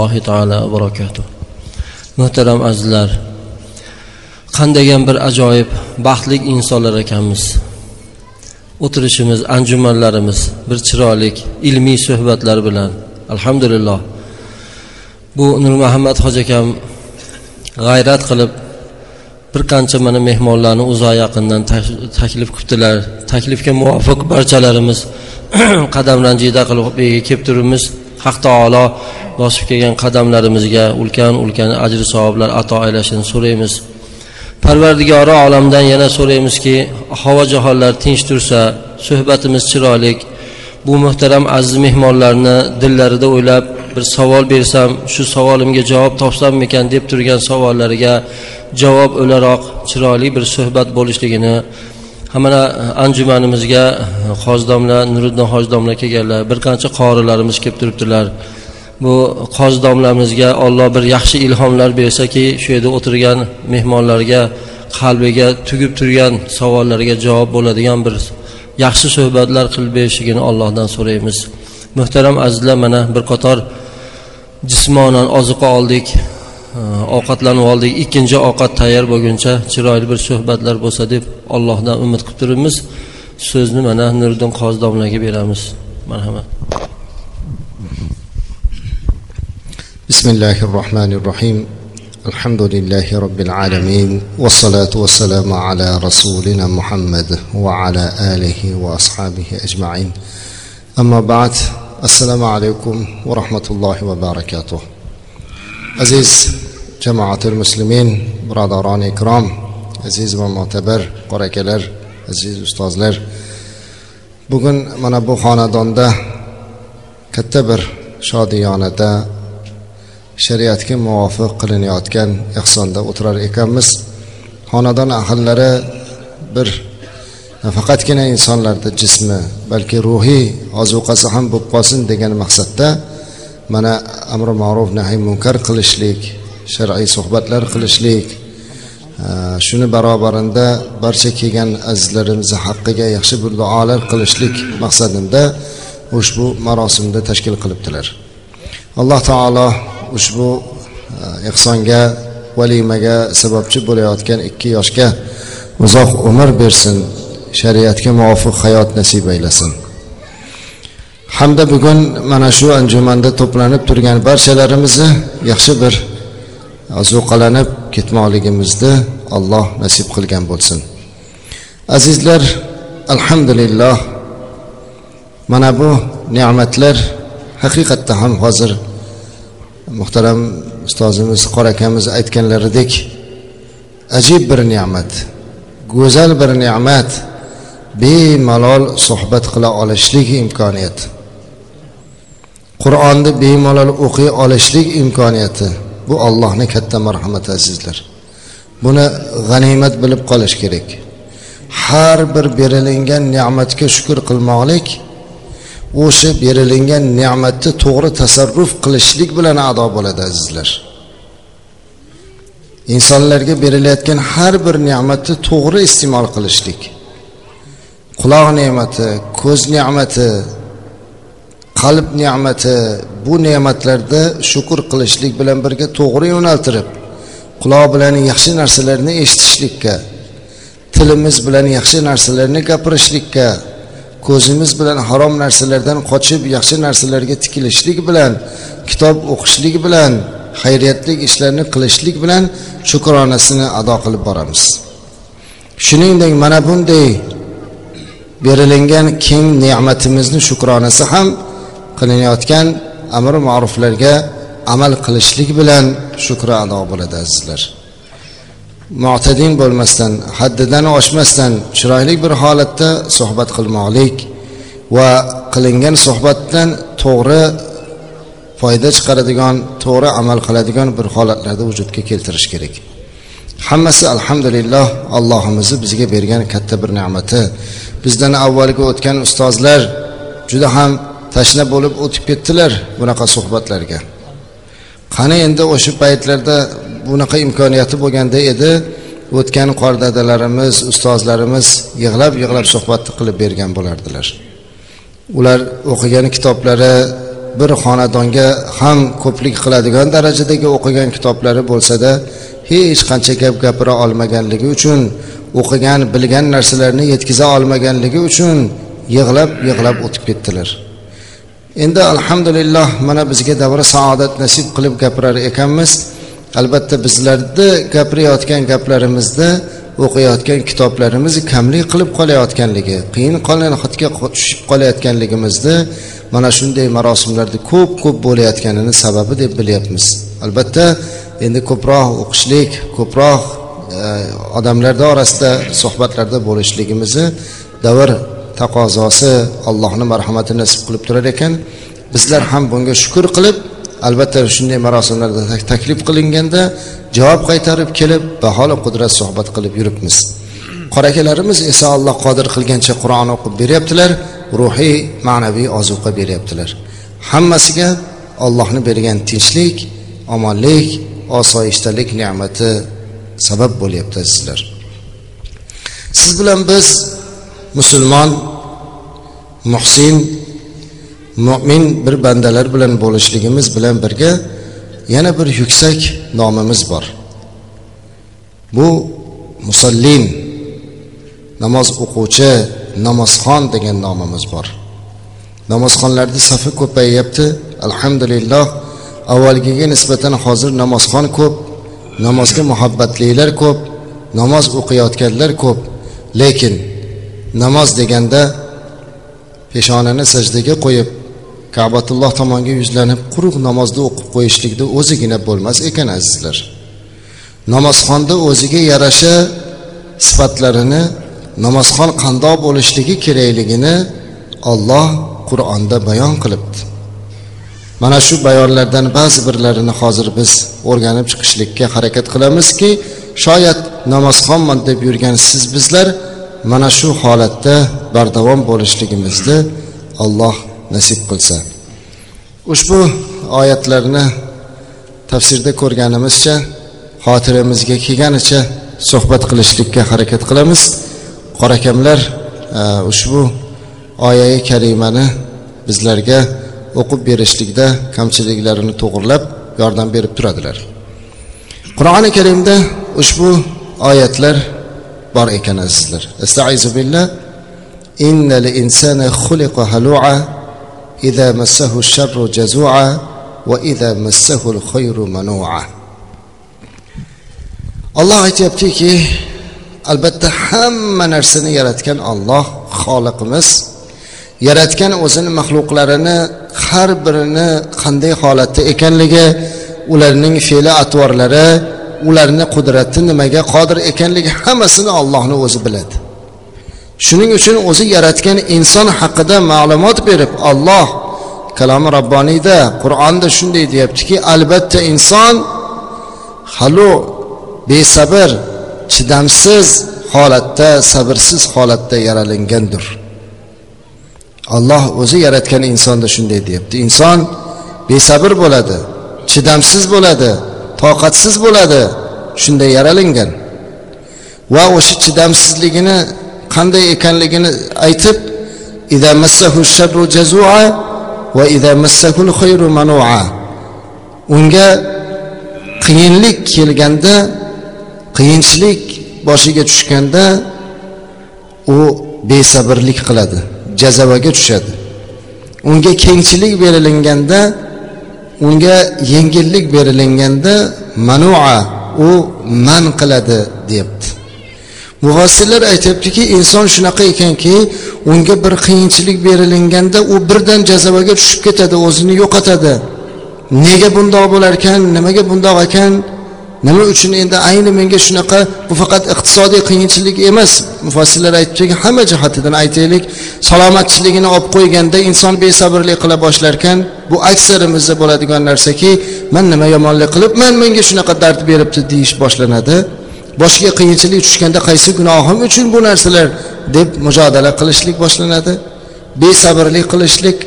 allohi taolo barakatuh muhtaram azizlar qandagan bir ajoyib baxtli insonlar ekanmiz. O'tirishimiz anjumanlarimiz bir chiroyli ilmiy suhbatlar bilan alhamdulillah. Bu nurmuhammad hoji akam g'ayrat qilib bir qancha mana mehmonlarni uzoq yaqindan taklif qilibdilar. Taklifga muvofiq barchalarimiz qadam ranjida qilib kelib turibmiz. Haq taolo bosib kelgan qadamlarimizga ulkan ulkan ajri savoblar ato aylashini so'raymiz. Parvardigori olamdan yana so'raymizki havo jahonlar tinch tursa suhbatimiz chiroyli bu muhtaram aziz mehmonlarni dillarida o'ylab bir savol bersam shu savolimga javob topsammikan deb turgan savollariga javob o'laroq chiroyli bir suhbat bo'lishligini mana eh, anjumanimizga eh, hoji domla nuriddin hoji domla kelganlar bir qancha qorilarimiz kelib turibdilar. Bu qozi domlamizga olloh bir yaxshi ilhomlar bersaki shu yerda o'tirgan mehmonlarga qalbiga tugib turgan savollarga javob bo'ladigan bir yaxshi suhbatlar qilib berishligini allohdan so'raymiz. Muhtaram azizlar mana bir qator jismonan oziqa oldik. ovqatlanib oldik ikkinchi ovqat tayyor bo'lguncha chiroyli bir suhbatlar bo'lsa deb allohdan umid qilib turibmiz so'zni mana nuriddin qozi domlaga beramiz marhamat بسم الله الرحمن الرحيم الحمد لله رب العالمين والصلاة والسلام على رسولنا محمد وعلى آله وأصحابه أجمعين أما بعد السلام عليكم ورحمة الله وبركاته aziz jamoatil muslimin birodaroni ikrom aziz va mo'tabar qorakalar aziz ustozlar. Bugun mana bu xonadonda katta bir shodiyonada shariatga muvofiq qilinayotgan ehsonda o'tirar ekanmiz. Xonadon ahllari bir nafaqatgina insonlarni jismi balki ruhiy ozuqasi ham bo'lib qolsin degan maqsadda mana amri ma'ruf nahiy munkar qilishlik shar'iy suhbatlar qilishlik. Shuni barobarinda barcha kelgan azizlarimizni haqqiga yaxshi bir duolar qilishlik maqsadida ushbu marosimni tashkil qilibdilar. Alloh taolo ushbu e, ehsonga valimaga sababchi bo'layotgan ikki yoshga uzoq umr bersin shariatga muvofiq hayot nasib aylasin. Hamda bugun mana shu anjumanda to'planib turgan barchalarimizni yaxshi bir ozuqalanib ketmoqligimizni alloh nasib qilgan bo'lsin. Azizlar alhamdulillah. Mana bu ne'matlar haqiqatda ham hozir muhtaram ustozimiz qora akamiz aytganlaridek ajib bir ne'mat go'zal bir ne'mat bemalol suhbat qila olishlik imkoniyati. Qur'onni bemalol o'qiy olishlik imkoniyati. Bu allohni katta marhamati azizlar. Buni g'animat bilib qolish kerak. Har bir berilingan ne'matga shukur qilmoqlik o'sha berilingan ne'matni to'g'ri tasarruf qilishlik bilan ado bo'ladi azizlar. Insonlarga berilayotgan har bir ne'matni to'g'ri iste'mol qilishlik. Quloq ne'mati ko'z ne'mati qalb ne'mati bu ne'matlarda shukur qilishlik bilan birga to'g'ri yo'naltirib quloq bilan yaxshi narsalarni eshitishlikka tilimiz bilan yaxshi narsalarni gapirishlikka ko'zimiz bilan harom narsalardan qochib yaxshi narsalarga tikilishlik bilan kitob o'qishlik bilan xayriyatli ishlarni qilishlik bilan shukronasini ado qilib boramiz. Shuningdek mana bunday berilingan keng ne'matimizni shukronasi ham qilinayotgan amri ma'ruflarga amal qilishlik bilan shukri ado bo'ladi azizlar. Mo'tadin bo'lmasdan haddidan oshmasdan chiroyli bir holatda suhbat qilmoqlik va qilingan suhbatdan to'g'ri foyda chiqaradigan to'g'ri amal qiladigan bir holatlarni vujudga keltirish kerak. Hammasi alhamdulillah allohimizni bizga bergan katta bir ne'mati. Bizdan avvalgi o'tgan ustozlar juda ham tashna bo'lib o'tib ketdilar bunaqa suhbatlarga. Qani endi o'sha paytlarda bunaqa imkoniyati bo'lganda edi. O'tgan qor dadalarimiz ustozlarimiz yig'lab yig'lab suhbatni qilib bergan bo'lardilar. Ular o'qigan kitoblari bir xonadonga ham ko'plik qiladigan darajadagi o'qigan kitoblari bo'lsada hech qancha gap gapira olmaganligi uchun o'qigan bilgan narsalarni yetkaza olmaganligi uchun yig'lab yig'lab o'tib ketdilar. Endi alhamdulillah mana bizga davra saodat nasib qilib gapirar ekanmiz. Albatta bizlarni gapirayotgan gaplarimizda o'qiyotgan kitoblarimiz kamlik qilib qolayotganligi qiyin holatga tushib qolayotganligimizni mana shunday marosimlarda ko'p ko'p bo'layotganini sababi deb bilyapmiz. Albatta endi ko'proq o'qishlik ko'proq e, odamlarni orasida suhbatlarda bo'lishligimizni davr taqozosi allohni marhamati nasib qilib turar ekan. Bizlar ham bunga shukur qilib albatta shunday marosimlarda taklif qilinganda javob qaytarib kelib baholi qudrat suhbat qilib yuribmiz. Qorakalarimiz esa alloh qodir qilgancha qur'on o'qib beryaptilar ruhiy ma'naviy ozuqa beryaptilar. Hammasiga ollohni bergan tinchlik omonlik osoyishtalik ne'mati sabab bo'lyapti sizlar siz bilan biz musulmon muhsin mo'min bir bandalar bilan bo'lishligimiz bilan birga yana bir yuksak nomimiz bor. Bu musallin namoz o'quvchi namozxon degan nomimiz bor. Namozxonlarni safi ko'payyapti alhamdulillah avvalgiga nisbatan hozir namozxon ko'p namozga muhabbatlilar ko'p namoz o'qiyotganlar ko'p. Lekin namoz deganda peshonani sajdaga qo'yib kabatulloh tomonga yuzlanib quruq namozni o'qib qo'yishlikni o'zigina bo'lmas ekan azizlar. Namozxonni o'ziga yarasha sifatlarini namozxon qandoq bo'lishligi kerakligini olloh qur'onda bayon qilibdi. Mana shu bayonlardan ba'zi birlarini hozir biz o'rganib chiqishlikka harakat qilamizki shoyat namozxonman deb yurgan siz bizlar mana shu holatda bardavom bo'lishligimizni alloh nasib qilsa. Ushbu oyatlarni tafsirda ko'rganimizcha xotiramizga kelganicha suhbat qilishlikka harakat qilamiz. Qorakamlar e, ushbu oyai karimani bizlarga o'qib berishlikda kamchiliklarini to'g'irlab yordam berib turadilar. Qur'oni karimda ushbu oyatlar bor ekan azizlar. Astaizu billah. Innal insana xuliqa halu'a idza massahu sharru jazu'a va idza massahu al-khayru manu'a. Alloh aytayaptiki albatta hamma narsani yaratgan Alloh xoliqimiz. Yaratgan o'zini maxluqlarini har birini qanday holatda ekanligi ularning fe'li atvorlari ularni qudrati nimaga qodir ekanligi hammasini Allohni o'zi biladi. Shuning uchun o'zi yaratgan inson haqida ma'lumot berib Alloh kalomi robboniyda qur'onda shunday deyaptiki albatta inson halu besabr chidamsiz holatda sabrsiz holatda yaralangandir alloh o'zi yaratgan insonda shunday deyapti. Inson besabr bo'ladi chidamsiz bo'ladi toqatsiz bo'ladi shunday yaralangan va o'sha chidamsizligini qanday ekanligini aytib va unga qiyinlik kelganda qiyinchilik boshiga tushganda u besabrlik qiladi jazavaga tushadi. Unga kengchilik berilganda unga yengillik berilganda manua u man qiladi deyapti mufassirlar aytyaptiki inson shunaqa ekanki unga bir qiyinchilik berilganda u birdan jazavaga tushib ketadi o'zini yo'qotadi. Nega bundoq bo'larkan nimaga bundoq ekan? Nima uchun endi ayni menga shunaqa bu faqat iqtisodiy qiyinchilik emas. Mufassirlar aytdiki hamma jihatidan aytaylik salomatchiligini olib qo'yganda inson besabrlik qila boshlarkan bu aksarimizda bo'ladigan narsaki man nima yomonlik qilibman menga shunaqa dard beribdi deyish boshlanadi. Boshiga qiyinchilik tushganda qaysi gunohim uchun bu narsalar deb mujodala qilishlik boshlanadi. Besabrlik qilishlik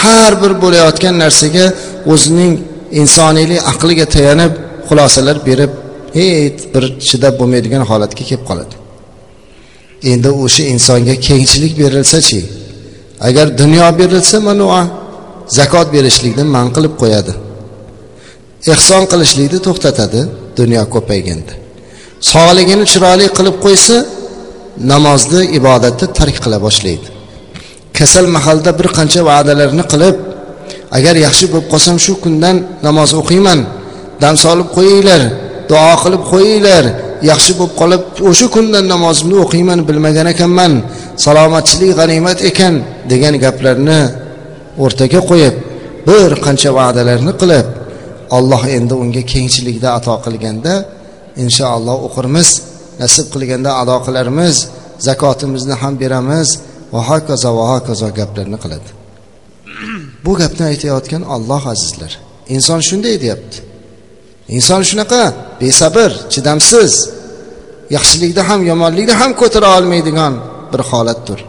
har bir bo'layotgan narsaga o'zining insoniylik aqliga tayanib xulosalar berib hech bir chidab bo'lmaydigan holatga kelib qoladi. Endi o'sha insonga kengchilik berilsachi? Agar dunyo berilsa manua zakot berishlikni man qilib qo'yadi. Ehson qilishlikni to'xtatadi dunyo ko'payganda. Sog'ligini chiroyli qilib qo'ysa namozni ibodatni tark qila boshlaydi. Kasal mahalda bir qancha va'dalarni qilib agar yaxshi bo'lib qolsam shu kundan namoz o'qiyman dam solib qo'yinglar duo qilib qo'yinglar yaxshi bo'lib qolib o'sha kundan namozimni o'qiyman bilmagan ekanman salomatchilik g'animat ekan degan gaplarni o'rtaga qo'yib bir qancha va'dalarni qilib alloh endi unga kengchilikda ato qilganda inshaalloh o'qirmiz nasib qilganda ado qilarmiz zakotimizni ham beramiz va hokazo va hokazo gaplarni qiladi. Bu gapni aytayotgan olloh azizlar inson shunday deyapti. Inson shunaqa besabr chidamsiz yaxshilikda ham yomonlikda ham ko'tara olmaydigan bir holatdir.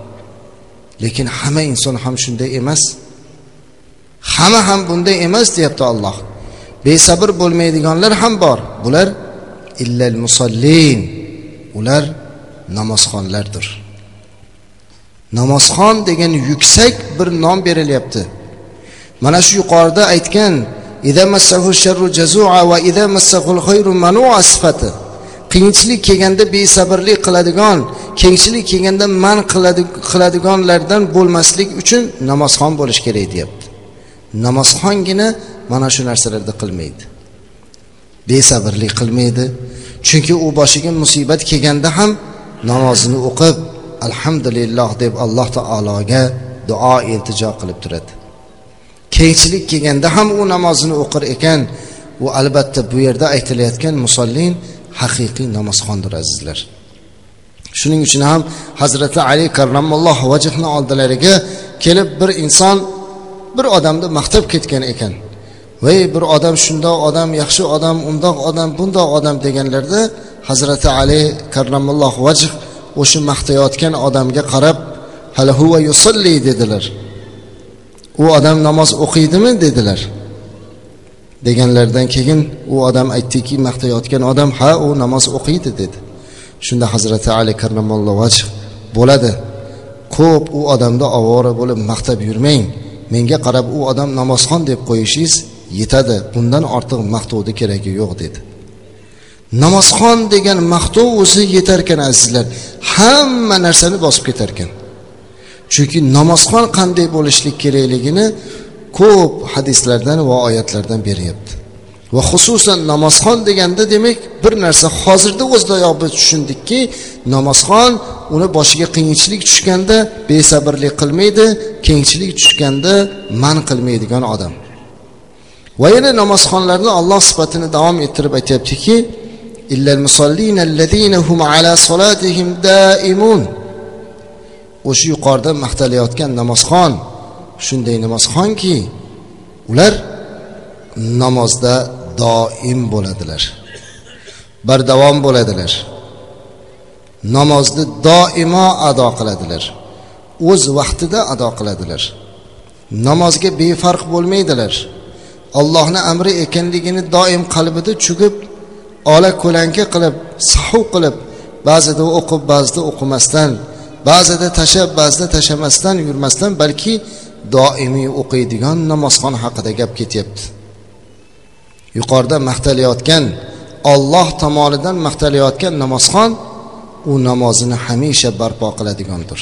Lekin hamma inson ham shunday emas. Hamma ham bunday emas deyapti olloh besabr bo'lmaydiganlar ham bor. Bular illal musallin. Ular namozxonlardir. Namozxon degan yuksak bir nom berilyapti. Mana shu yuqorida aytgan va sifati. Qiyinchilik kelganda besabrlik qiladigan kengchilik kelganda man qiladiganlardan bo'lmaslik uchun namozxon bo'lish kerak deyapti. Namozxongina mana shu narsalarni qilmaydi. Besabrlik qilmaydi. Chunki u boshiga musibat kelganda ham namozini o'qib alhamdulillah deb alloh taologa duo iltijo qilib turadi. Kengchilik kelganda ham u namozini o'qir ekan. U albatta bu yerda aytilayotgan musallin haqiqiy namozxondir azizlar. Shuning uchun ham hazrati ali karramalloh vajhni oldilariga kelib bir inson bir odamni maqtab ketgan ekan. Voy bir odam shundoq odam yaxshi odam undoq odam bundoq odam deganlarda hazrati ali karramalloh vajh o'sha maqtayotgan odamga qarab hali huva yusalli? dedilar. U odam namoz o'qiydimi? dedilar. Deganlaridan keyin u odam aytdiki maqtayotgan odam ha u namoz o'qiydi dedi. Shunda hazrati ali karramalloh vajh bo'ladi. Ko'p u odamda ovora bo'lib maqtab yurmang. Menga qarab u odam namozxon deb qo'yishingiz yetadi. Bundan ortiq maqtovni keragi yo'q dedi. Namozxon degan maqtov o'zi yetarkan azizlar. Hamma narsani bosib ketarkan chunki namozxon qanday bo'lishlik kerakligini ko'p hadislardan va oyatlardan beryapti. Va xususan namozxon deganda demak bir narsa hozirda o'zidayoq biz tushundikki namozxon uni boshiga qiyinchilik tushganda besabrlik qilmaydi kengchilik tushganda man qilmaydigan odam. Va yana namozxonlarni alloh sifatini davom ettirib aytyaptiki o'sha yuqorida maqtalayotgan namozxon shunday namozxonki ular namozda doim bo'ladilar. Bardavom bo'ladilar. Namozni doimo ado qiladilar. O'z vaqtida ado qiladilar. Namozga befarq bo'lmaydilar. Allohni amri ekanligini doim qalbida chugib ola ko'lanka qilib sahu qilib ba'zida o'qib ba'zida o'qimasdan ba'zida tashlab ba'zida tashlamasdan yurmasdan balki doimiy o'qiydigan namozxon haqida gap ketyapti. Yuqorida maqtalayotgan olloh tomonidan maqtalayotgan namozxon u namozini hamisha barpo qiladigandir.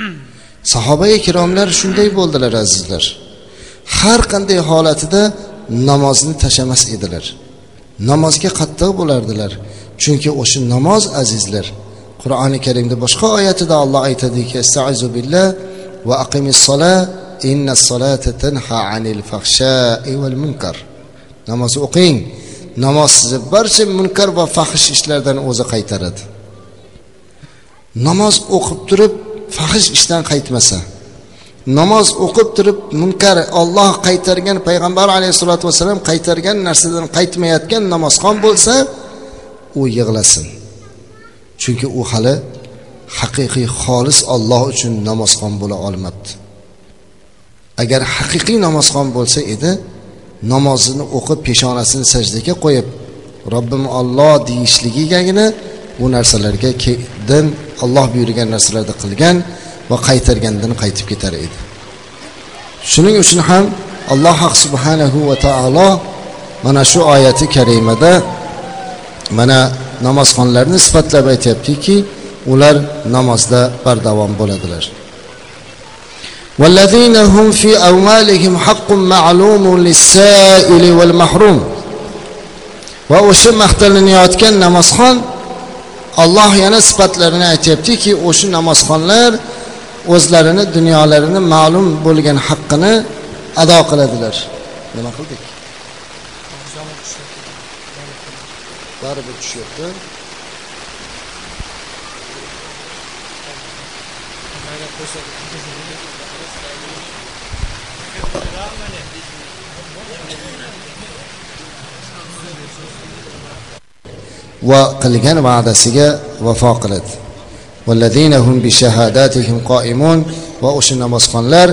Sahoba ikromlar shunday bo'ldilar azizlar. Har qanday holatida namozni tashlamas edilar. Namozga qattiq bo'lardilar. Chunki o'sha namoz azizlar qur'oni karimda boshqa oyatida olloh aytadiki astaizu billah va aqimis sola inna solata tanha anil fahshai val munkar. Namoz o'qing. Namoz sizni barcha munkar va fahish ishlardan o'zi qaytaradi. Namoz o'qib turib fahish ishdan qaytmasa namoz o'qib turib munkar olloh qaytargan payg'ambar alayhissalotu vassalam qaytargan narsadan qaytmayotgan namozxon bo'lsa u yig'lasin. Chunki u hali haqiqiy xolis olloh uchun namozxon bo'la olmabdi. Agar haqiqiy namozxon bo'lsa edi namozini o'qib peshonasini sajdaga qo'yib robbim olloh deyishligigagina bu narsalarga din olloh buyurgan narsalarni qilgan va qaytargandan qaytib ketar edi. Shuning uchun ham alloh subhanahu va taolo mana shu oyati karimada mana namozxonlarni sifatlab aytyaptiki ular namozda bardavom bo'ladilar. والذين هم في أموالهم حق معلوم للسائل والمحروم va o'sha maqtalanayotgan namozxon alloh yana sifatlarini aytyaptiki o'sha namozxonlar o'zlarini dunyolarini ma'lum bo'lgan haqqini ado qiladilar nima qildik baribir tushyapti va qilgan va'dasiga vafo qiladi. Va o'sha namozxonlar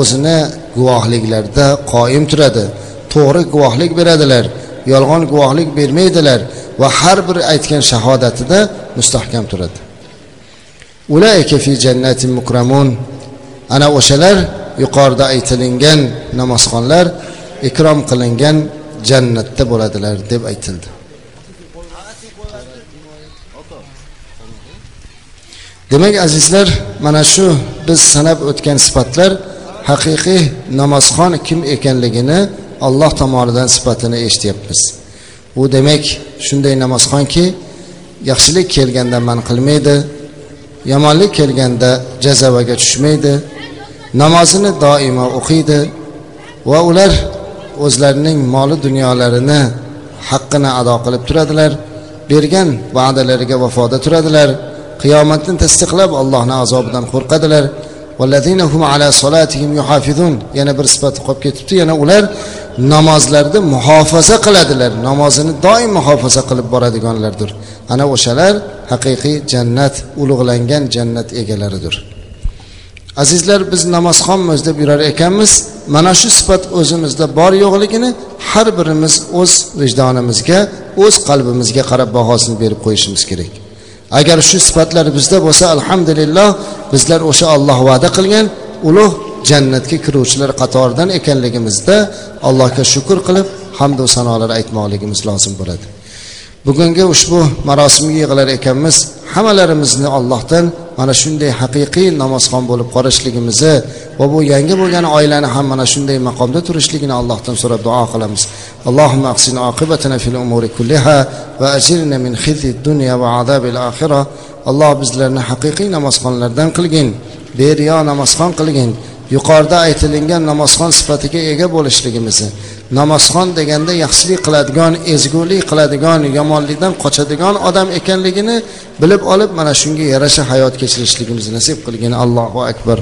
o'zini guvohliklarda qoyim turadi. To'g'ri guvohlik beradilar yolg'on guvohlik bermaydilar va har bir aytgan shahodatida mustahkam turadi. Ulayka fi jannatin mukramun. Ana o'shalar yuqorida aytilingan namozxonlar ikrom qilingan jannatda bo'ladilar deb aytildi. Demak azizlar mana shu biz sanab o'tgan sifatlar haqiqiy namozxon kim ekanligini alloh tomonidan sifatini eshityapmiz. U demak shunday namozxonki yaxshilik kelganda man qilmaydi yomonlik kelganda jazavaga tushmaydi namozini doimo o'qiydi va ular o'zlarining moli dunyolarini haqqini ado qilib turadilar bergan va'dalariga vafoda turadilar. Qiyomatni tasdiqlab allohni azobidan qo'rqadilar. Yana bir sifati qolib ketibdi. Yana ular namozlarni muhofaza qiladilar. Namozini doim muhofaza qilib boradiganlardir. Ana o'shalar haqiqiy jannat ulug'langan jannat egalaridir. Azizlar biz namozxonmiz deb yurar ekanmiz. Mana shu sifat o'zimizda bor yo'qligini har birimiz o'z vijdonimizga o'z qalbimizga qarab bahosini berib qo'yishimiz kerak. Agar shu sifatlar bizda bo'lsa alhamdulillah bizlar o'sha olloh va'da qilgan ulug' jannatga kiruvchilar qatoridan ekanligimizda allohga shukur qilib hamdu sanolar aytmoqligimiz lozim bo'ladi. Bugungi ushbu marosimga yig'ilar ekanmiz hammalarimizni allohdan mana shunday haqiqiy namozxon bo'lib qolishligimizni va bu yangi bo'lgan oilani ham mana shunday maqomda turishligini allohdan so'rab duo qilamiz. Allohimma ahsin oqibatana fil umuri kulliha va ajirna min xizi dunya va azabil oxira. Alloh bizlarni haqiqiy namozxonlardan qilgin beriyo namozxon qilgin yuqorida aytilingan namozxon sifatiga ega bo'lishligimizni namozxon deganda yaxshilik qiladigan ezgulik qiladigan yomonlikdan qochadigan odam ekanligini bilib olib mana shunga yarasha hayot kechirishligimizni nasib qilgin. Allohu akbar.